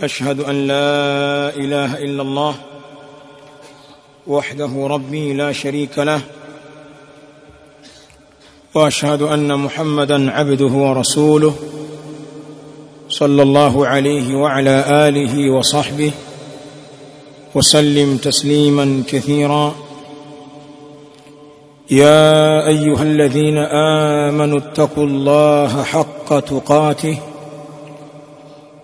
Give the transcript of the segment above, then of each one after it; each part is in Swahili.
أشهد أن لا إله إلا الله وحده ربي لا شريك له وأشهد أن محمدا عبده ورسوله صلى الله عليه وعلى آله وصحبه وسلم تسليما كثيرا. يا أيها الذين آمنوا اتقوا الله حق تقاته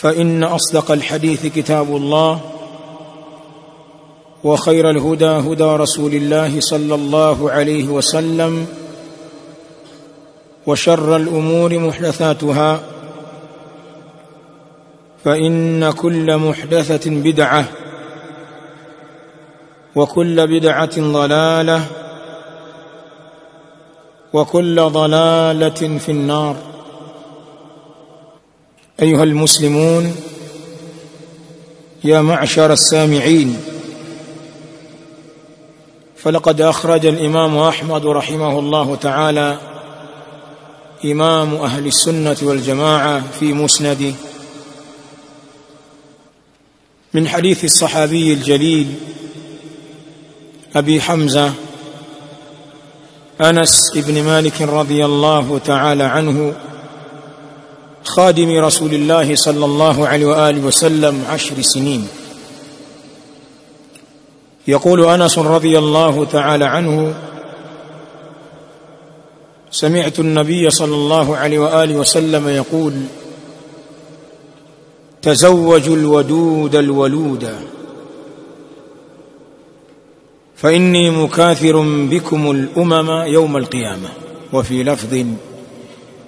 فإن أصدق الحديث كتاب الله وخير الهدى هدى رسول الله صلى الله عليه وسلم وشر الأمور محدثاتها فإن كل محدثة بدعة وكل بدعة ضلالة وكل ضلالة في النار أيها المسلمون يا معشر السامعين فلقد أخرج الإمام أحمد رحمه الله تعالى إمام أهل السنة والجماعة في مسنده من حديث الصحابي الجليل أبي حمزة أنس بن مالك رضي الله تعالى عنه خادم رسول الله صلى الله عليه وآله وسلم عشر سنين. يقول أنس رضي الله تعالى عنه سمعت النبي صلى الله عليه وآله وسلم يقول تزوجوا الودود الولود. فإني مكاثر بكم الأمم يوم القيامة. وفي لفظ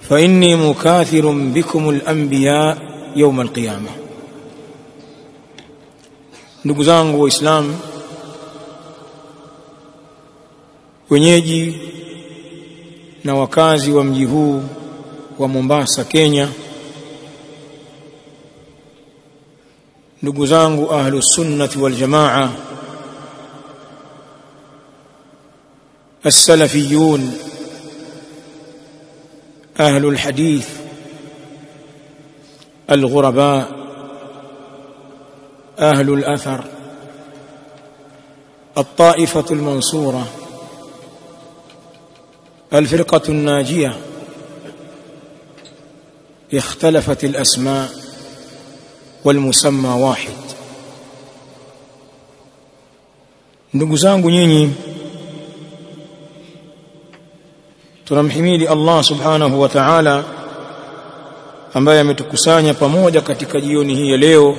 فاني مكاثر بكم الانبياء يوم القيامه ndugu zangu waislamu wenyeji na wakazi wa mji huu wa Mombasa Kenya ndugu zangu ahlus sunnati wal jamaa السلفيون أهل الحديث الغرباء أهل الأثر الطائفة المنصورة الفرقة الناجية اختلفت الأسماء والمسمى واحد. نقزان zangu tunamhimidi Allah subhanahu wa ta'ala ambaye ametukusanya pamoja katika jioni hii ya leo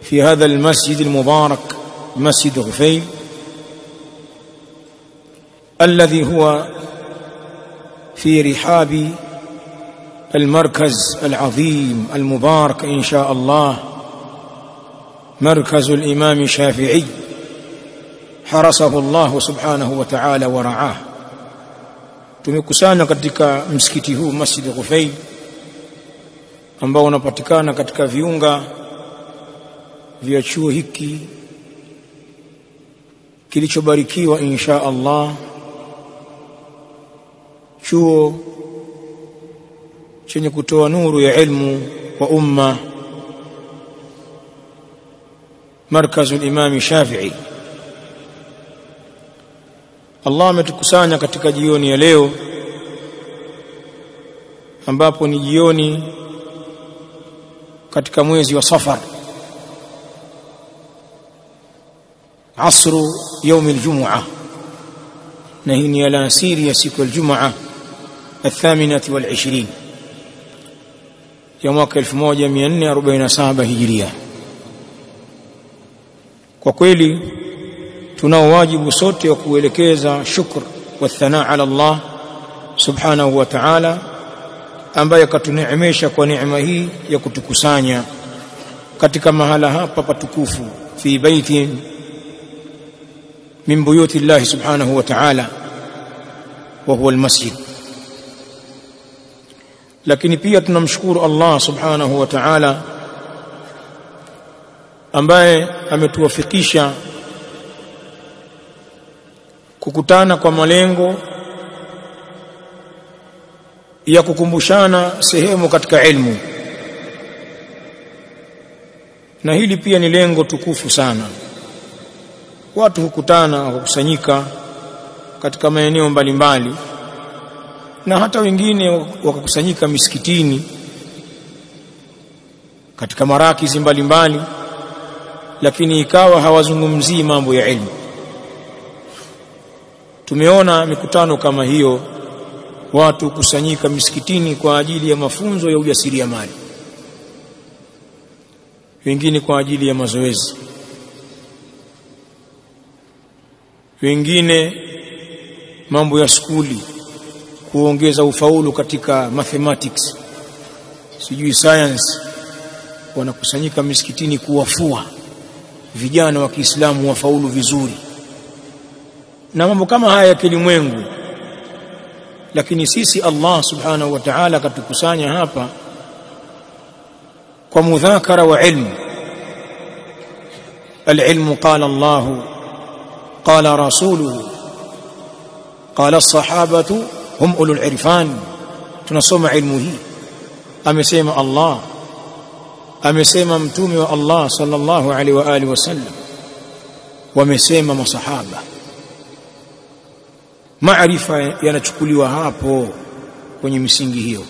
fi hadha almasjid almubarak masjid Ghufayl الذي هو في رحاب المركز العظيم المبارك ان شاء الله مركز الامام الشافعي حرسه الله سبحانه وتعالى ورعاه tumekusanya katika msikiti huu Masjid Ghufay ambao unapatikana katika viunga vya chuo hiki kilichobarikiwa insha Allah. Chuo chenye kutoa nuru ya ilmu kwa umma markazu al-Imam Shafi'i Allah ametukusanya katika jioni ya leo ambapo ni jioni katika mwezi wa Safar asru يوم الجمعه na hii ni alasiri ya siku ya Ijumaa الثامنه والعشرين ya mwaka 1447 hijiria kwa kweli tunao wajibu sote wa kuelekeza shukr wa thanaa ala Allah subhanahu wa ta'ala ambaye katuneemesha kwa neema hii ya kutukusanya. Katika mahala hapa patukufu fi baiti min buyuti Allah subhanahu wa ta'ala wa huwa almasjid. Lakini pia tunamshukuru Allah subhanahu wa ta'ala ambaye ametuwafikisha kukutana kwa malengo ya kukumbushana sehemu katika ilmu. Na hili pia ni lengo tukufu sana. Watu hukutana wakakusanyika katika maeneo mbalimbali na hata wengine wakakusanyika misikitini katika marakizi mbalimbali lakini ikawa hawazungumzii mambo ya ilmu tumeona mikutano kama hiyo watu kusanyika misikitini kwa ajili ya mafunzo ya ujasiriamali wengine kwa ajili ya mazoezi wengine mambo ya skuli kuongeza ufaulu katika mathematics. Sijui science. Wanakusanyika misikitini kuwafua vijana wa Kiislamu wafaulu vizuri na mambo kama haya ya kilimwengu lakini sisi Allah subhanahu wa ta'ala katukusanya hapa kwa mudhakara wa ilmu العلم قال الله قال رسوله قال الصحابة هم أولو العرفان tunasoma ilmu hii amesema Allah amesema mtume wa Allah sallallahu alaihi wa alihi wasallam wamesema masahaba maarifa yanachukuliwa hapo kwenye misingi hiyo.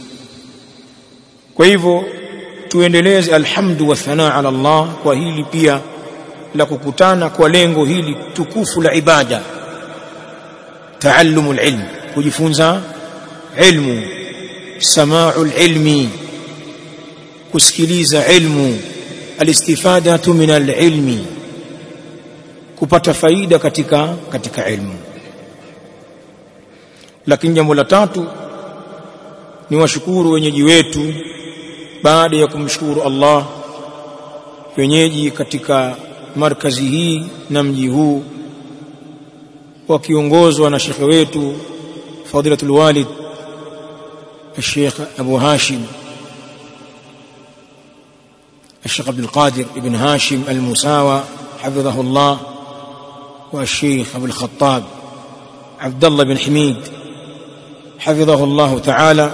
Kwa hivyo tuendeleze alhamdu wa thanaa ala Allah kwa hili pia la kukutana kwa lengo hili tukufu la ibada. Taallumu alilm kujifunza ilmu samaa'u alilmi kusikiliza ilmu alistifadatu min alilmi kupata faida katika katika ilmu lakini jambo la tatu ni washukuru wenyeji wetu baada ya kumshukuru Allah wenyeji katika markazi hii na mji huu wakiongozwa na shekhe wetu fadilatul walid الشيخ أبو هاشم الشيخ عبد القادر ابن هاشم المساوى حفظه الله والشيخ أبو الخطاب عبد الله بن حميد حفظه الله تعالى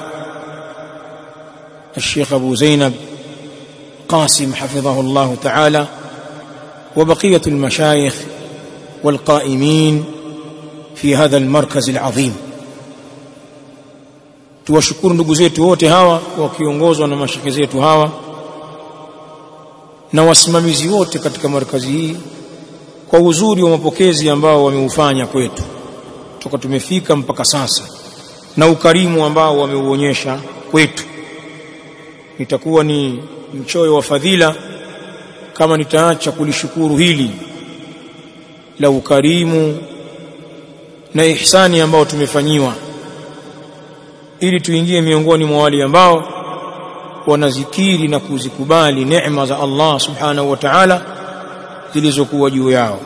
الشيخ أبو زينب قاسم حفظه الله تعالى وبقية المشايخ والقائمين في هذا المركز العظيم tuwashukuru ndugu zetu wote hawa wakiongozwa na mashekhe zetu hawa na wasimamizi wote katika markazi hii kwa uzuri wa mapokezi ambao wameufanya kwetu toka tumefika mpaka sasa na ukarimu ambao wameuonyesha kwetu. Itakuwa ni mchoyo wa fadhila kama nitaacha kulishukuru hili la ukarimu na ihsani ambao tumefanyiwa. Ili tuingie miongoni mwa wale ambao wanazikiri na kuzikubali neema za Allah subhanahu wa ta'ala zilizokuwa juu yao.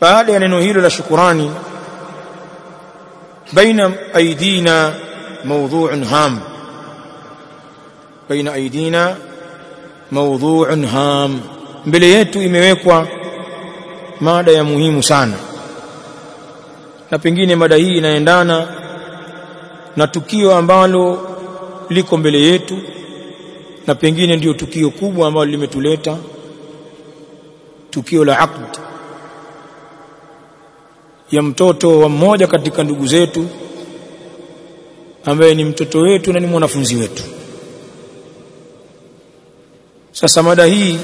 Baada ya neno hilo la shukurani baina aidina موضوع هام بين أيدينا موضوع هام mbele yetu imewekwa mada ya muhimu sana. Na pengine mada hii inaendana na tukio ambalo liko mbele yetu na pengine ndiyo tukio kubwa ambalo limetuleta tukio la aqd ya mtoto wa mmoja katika ndugu zetu ambaye ni mtoto wetu na ni mwanafunzi wetu. Sasa mada hii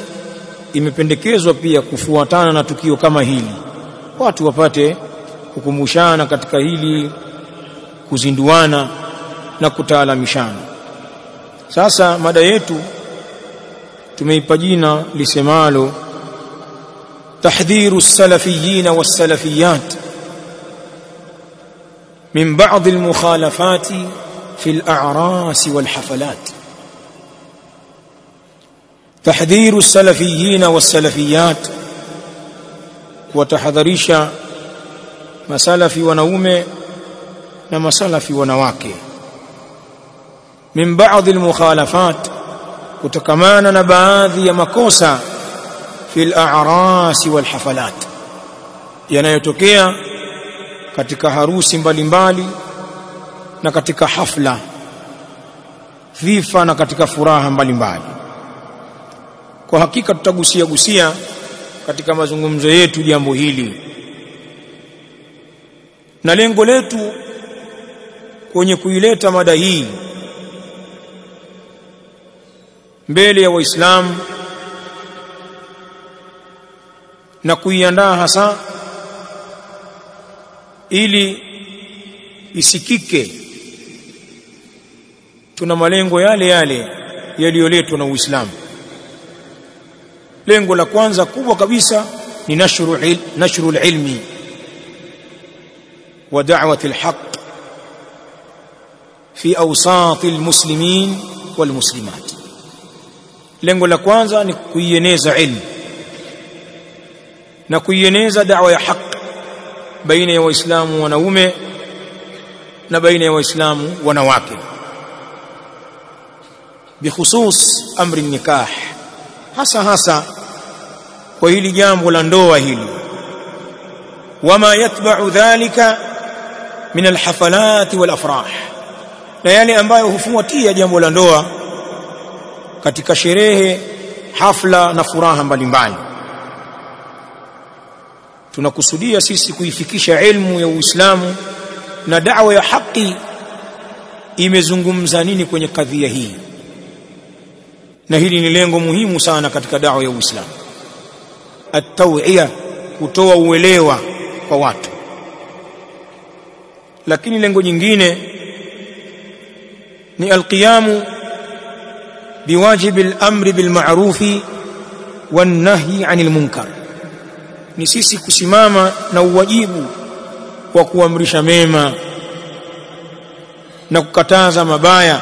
imependekezwa pia kufuatana na tukio kama hili. Watu wapate kukumbushana katika hili kuzinduana na kutaalamishana. Sasa mada yetu tumeipa jina lisemalo tahdhiru salafiyina was-salafiyat من بعض المخالفات في الأعراس والحفلات. تحذير السلفيين والسلفيات وتحذريش مسالف ونوم ومسالف ونواك. من بعض المخالفات وتكمان نباذي مكوسا في الأعراس والحفلات. ينايتكيه يعني katika harusi mbalimbali mbali, na katika hafla vifa na katika furaha mbalimbali mbali. kwa hakika tutagusia gusia katika mazungumzo yetu jambo hili na lengo letu kwenye kuileta mada hii mbele ya waislamu na kuiandaa hasa ili isikike. Tuna malengo yale yale yaliyoletwa na Uislamu. Lengo la kwanza kubwa kabisa ni nashru il, nashru ilmi wa da'wati alhaq fi awsat almuslimin walmuslimat. Lengo la kwanza ni kuieneza ilmu na kuieneza da'wa ya haq baina ya waislamu wanaume na baina ya waislamu wanawake bikhusus amri nikah hasa hasa kwa hili jambo la ndoa hili. Wama yatba'u dhalika min alhafalat walafrah na yale ambayo hufuatia jambo la ndoa katika sherehe hafla na furaha mbalimbali tunakusudia sisi kuifikisha ilmu ya Uislamu na da'wa ya haki. Imezungumza nini kwenye kadhia hii? Na hili ni lengo muhimu sana katika da'wa ya Uislamu. At-taw'iya kutoa uelewa kwa watu. Lakini lengo jingine ni alqiyamu biwajibi al-amri bil ma'rufi wan nahyi 'anil munkar ni sisi kusimama na uwajibu wa kuamrisha mema na kukataza mabaya.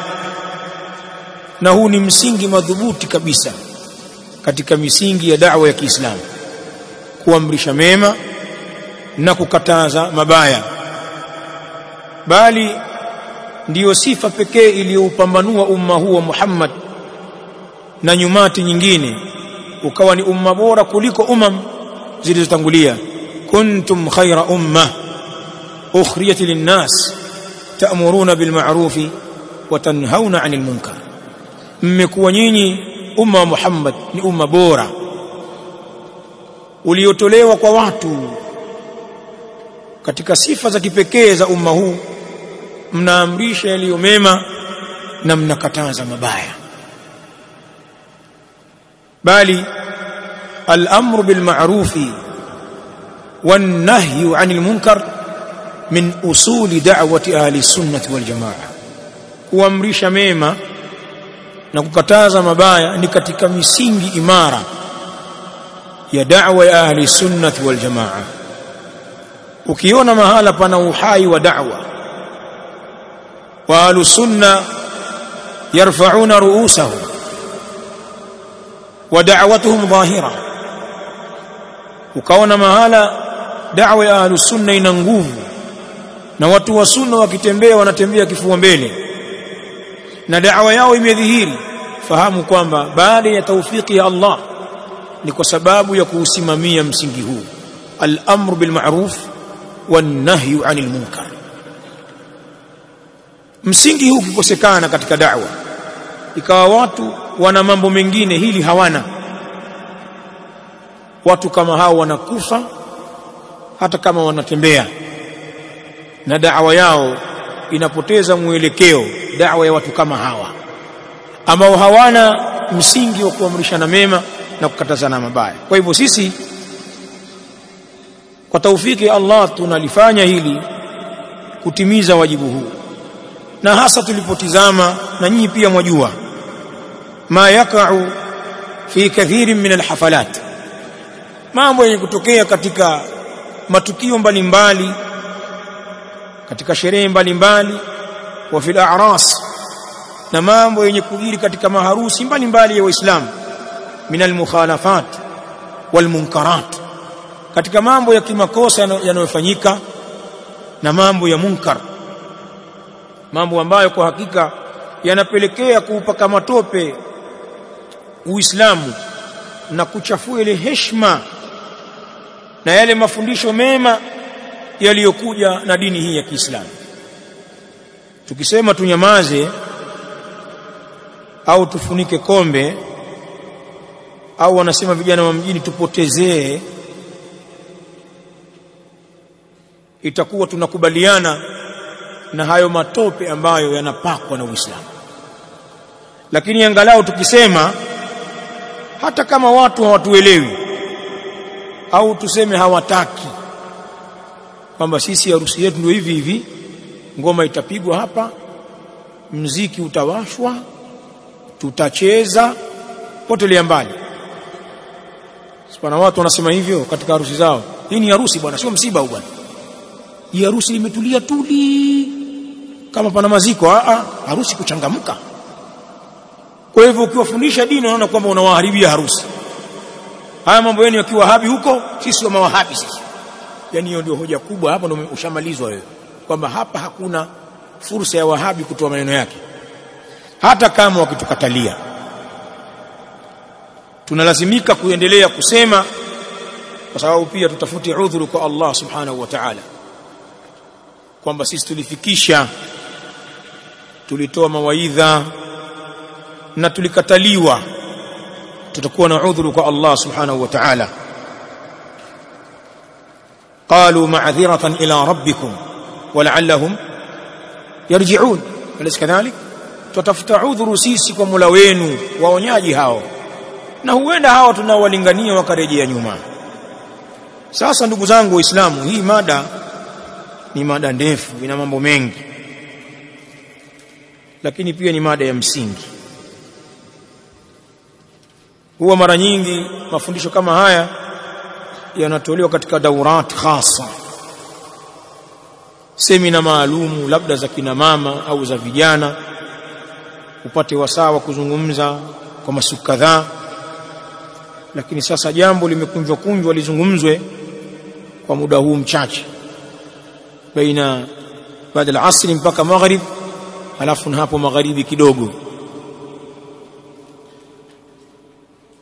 Na huu ni msingi madhubuti kabisa katika misingi ya da'wa ya Kiislamu. Kuamrisha mema na kukataza mabaya. Bali ndiyo sifa pekee iliyoupambanua umma huu wa Muhammad na nyumati nyingine. Ukawa ni umma bora kuliko umam zilizotangulia. Kuntum khaira umma ukhriyat linnas ta'muruna bil ma'rufi wa tanhauna 'anil munkar. Mmekuwa nyinyi umma wa Muhammad ni umma bora uliotolewa kwa watu. Katika sifa za kipekee za umma huu mnaamrisha yaliyo mema na mnakataza mabaya. Bali الأمر بالمعروف والنهي عن المنكر من أصول دعوة أهل السنة والجماعة. وامرش ميما نكتاز مبايا نكتك مسينج إمارة يا دعوة أهل السنة والجماعة. وكيونا مهالا بنوحاي ودعوة. وأهل السنة يرفعون رؤوسهم ودعوتهم ظاهرة. Ukaona mahala da'wa ya ahlusunna ina nguvu na watu wa sunna wakitembea wanatembea kifua mbele na da'wa yao imedhihiri fahamu kwamba baada ya taufiki ya Allah ni kwa sababu ya kuusimamia msingi huu. Al-amru bil ma'ruf wan nahyu 'anil munkar. Msingi huu ukikosekana katika da'wa ikawa watu wana mambo mengine hili hawana watu kama hao wanakufa hata kama wanatembea. Na da'wa yao inapoteza mwelekeo da'wa ya watu kama hawa ambao hawana msingi wa kuamrishana mema na kukatazana mabaya. Kwa hivyo sisi kwa taufiki ya Allah tunalifanya hili kutimiza wajibu huu. Na hasa tulipotizama na nyinyi pia mwajua ma yakau fi kathirin min alhafalat mambo yenye kutokea katika matukio mbalimbali katika sherehe mbalimbali wa fil a'ras na mambo yenye kujiri katika maharusi mbalimbali ya waislamu min almukhalafat walmunkarat katika mambo ya kimakosa yanayofanyika na mambo ya munkar mambo ambayo kwa hakika yanapelekea kuupaka matope uislamu na kuchafua ile heshima na yale mafundisho mema yaliyokuja na dini hii ya Kiislamu. Tukisema tunyamaze au tufunike kombe au wanasema vijana wa mjini tupotezee itakuwa tunakubaliana na hayo matope ambayo yanapakwa na Uislamu. Lakini angalau tukisema hata kama watu hawatuelewi au tuseme hawataki. Kwamba sisi harusi yetu ndio hivi hivi ngoma itapigwa hapa mziki utawashwa tutacheza potelea mbali. Sipana watu wanasema hivyo katika harusi zao. Hii ni harusi bwana sio msiba bwana. Hii harusi imetulia tuli. Kama pana maziko a a harusi kuchangamka. Kwa hivyo ukiwafundisha dini unaona kwamba unawaharibia harusi haya mambo yenu yakiwa habi huko sisi wa mawahabi sisi. Yani hiyo ndio hoja kubwa hapo ndio ushamalizwa wewe. Kwamba hapa hakuna fursa ya wahabi kutoa maneno yake. Hata kama wakitukatalia. Tunalazimika kuendelea kusema kwa sababu pia tutafuti udhuru kwa Allah subhanahu wa ta'ala. Kwamba sisi tulifikisha tulitoa mawaidha na tulikataliwa tutakuwa na udhuru kwa Allah subhanahu wa ta'ala. Qalu ma'dhiratan ila rabbikum wala'allahum yarji'un. Alis kadhalik? Tutafuta udhuru sisi kwa Mola wenu waonyaji hao. Na huenda hao tunawalingania wakarejea nyuma. Sasa ndugu zangu waislamu hii mada ni mada ndefu ina mambo mengi. Lakini pia ni mada ya msingi huwa mara nyingi mafundisho kama haya yanatolewa katika daurat khasa. Semina maalumu labda za kina mama au za vijana upate wasaa wa kuzungumza kwa masiku kadhaa. Lakini sasa jambo limekunjwa kunjwa lizungumzwe kwa muda huu mchache. Baina baada ya asri mpaka maghrib alafu na hapo magharibi kidogo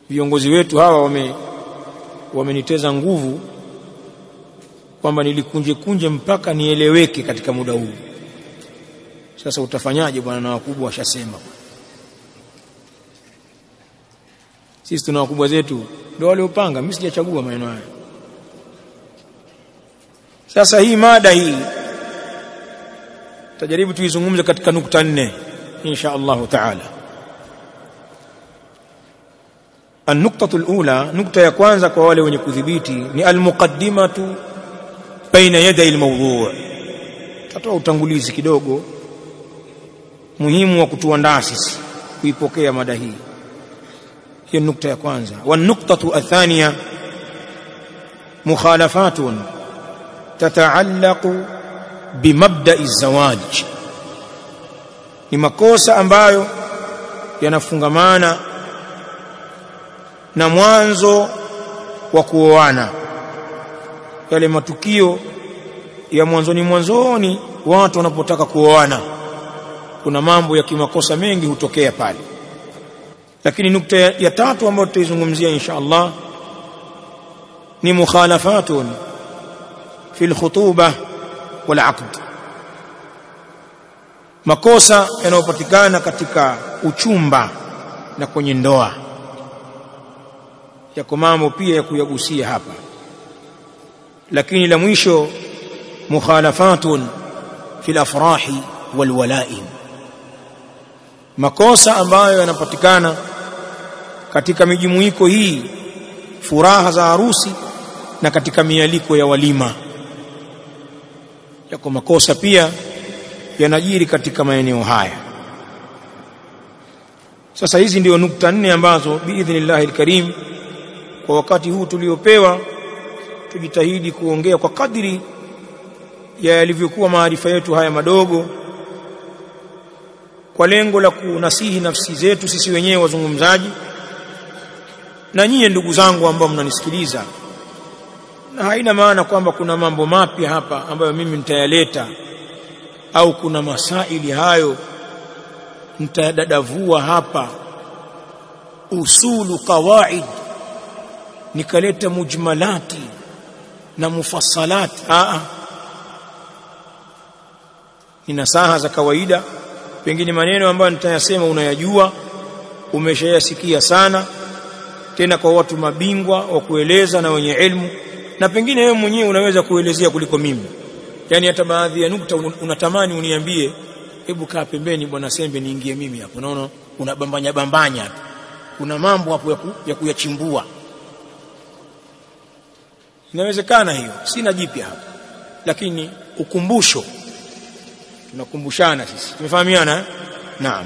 viongozi wetu hawa wame wameniteza nguvu kwamba nilikunje kunje mpaka nieleweke katika muda huu. Sasa utafanyaje bwana? Na wakubwa washasema. Sisi tuna wakubwa zetu ndio waliopanga. Mimi sijachagua maneno haya. Sasa hii mada hii tajaribu tuizungumze katika nukta nne insha allahu taala النقطة الأولى نقطة ya kwanza kwa wale wenye kudhibiti ni almuqaddimatu baina yaday almawdu' tatoa utangulizi kidogo muhimu wa kutuandaa sisi kuipokea mada hii hiyo nukta ya kwanza wa nuqtatu athaniya mukhalafatun tataallaqu bimabda'i zawaj ni makosa ambayo yanafungamana na mwanzo wa kuoana. Yale matukio ya mwanzoni mwanzoni watu wanapotaka kuoana kuna mambo ya kimakosa mengi hutokea pale. Lakini nukta ya, tatu ambayo tutaizungumzia insha Allah ni mukhalafatun fi alkhutuba wal aqd. Makosa yanayopatikana katika uchumba na kwenye ndoa yako mambo pia ya kuyagusia hapa. Lakini la mwisho mukhalafatun fil afrahi wal walaim. Makosa ambayo yanapatikana katika mijumuiko hii furaha za harusi na katika mialiko ya walima. Yako makosa pia yanajiri katika maeneo haya. Sasa hizi ndio nukta nne ambazo biidhnillahi alkarim kwa wakati huu tuliopewa tujitahidi kuongea kwa kadiri ya yalivyokuwa maarifa yetu haya madogo kwa lengo la kunasihi nafsi zetu sisi wenyewe wazungumzaji na nyie ndugu zangu ambao mnanisikiliza. Na haina maana kwamba kuna mambo mapya hapa ambayo mimi nitayaleta au kuna masaili hayo nitadadavua hapa. Usulu qawaid nikaleta mujmalati na mufassalati. A ni nasaha za kawaida pengine maneno ambayo nitayasema unayajua umeshayasikia sana tena kwa watu mabingwa wa kueleza na wenye elimu na pengine wewe mwenyewe unaweza kuelezea kuliko mimi. Yani hata baadhi ya nukta unatamani uniambie hebu kaa pembeni bwana sembe niingie mimi hapo. Unaona unabambanya bambanya kuna mambo hapo ya, ku, ya kuyachimbua inawezekana hiyo. Sina jipya hapa. Lakini ukumbusho. Tunakumbushana sisi. Tumefahamiana naam